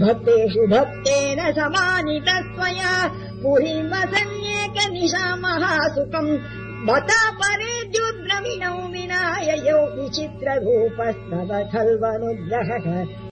भक्तेषु भक्तेन समानितस्त्वया पुरीमसम्येकनिशामहासुकम् बत परे विनाय विनाययौ विचित्ररूपस्तव खल्वनुग्रहः।